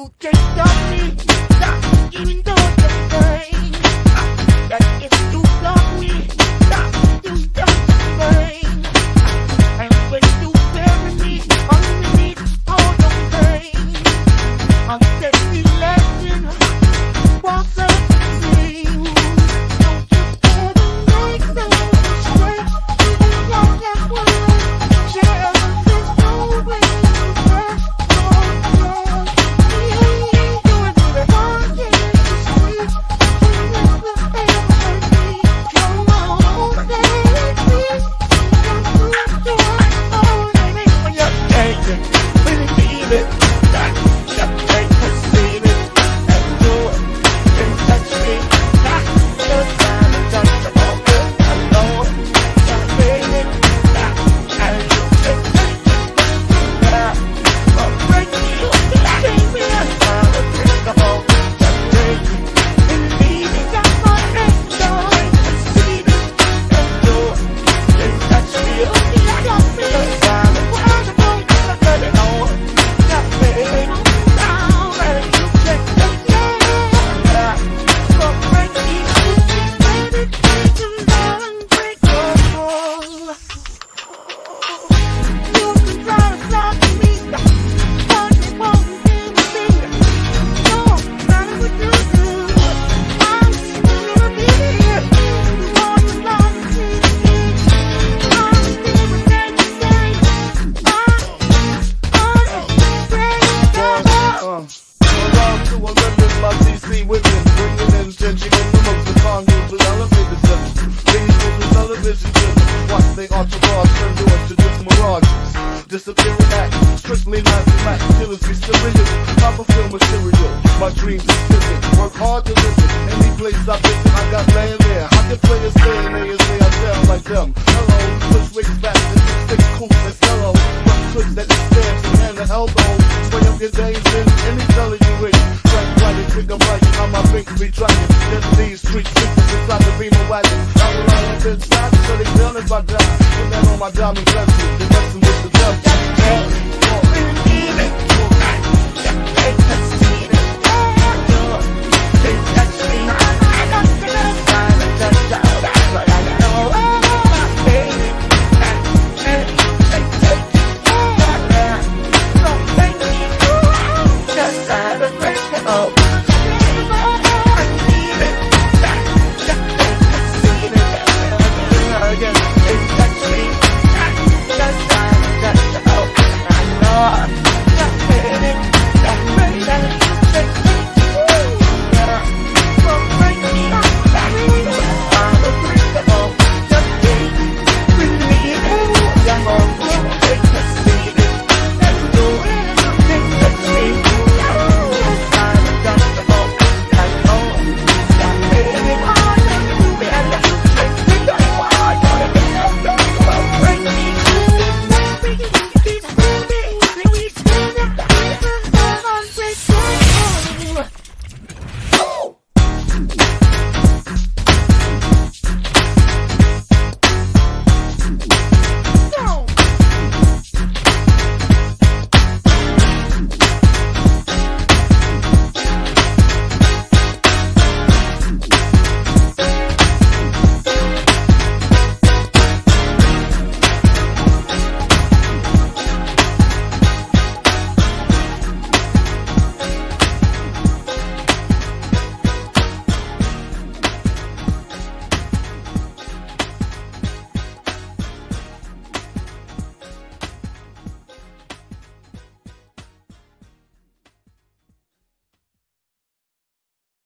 you can stop. Entourage turn doors to just mirages. Disappearing act, strictly not max, killers be serious. Proper film material, my dreams are vivid. Work hard to live it. Any place I visit, I got laying there. How can stay in there as they I sound like them? Hello, push wigs back, and six coops that's yellow. Clicks that stamps and the up your days in any color you wish. Frank White, trigger right, how my binks be tracking. Then these street secrets inside the beamer wagon. I will all up inside, so they down if I die. Put that on my diamond glasses, the lesson with the devil.